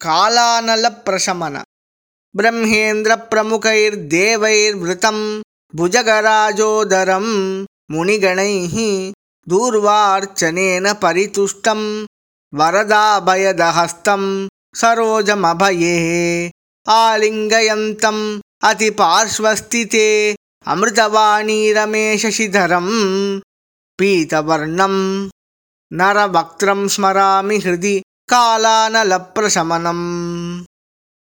कालानलप्रशमन। ब्रह्मेन्द्रप्रमुखैर्देवैर्वृतं भुजगराजोदरं मुनिगणैः दूर्वार्चनेन परितुष्टं वरदाभयदहस्तं सरोजमभये। आलिङ्गयन्तम् अतिपार्श्वस्थिते अमृतवाणीरमेशशिधरं पीतवर्णं नरवक्त्रं स्मरामि हृदि कालानलप्रशमनम्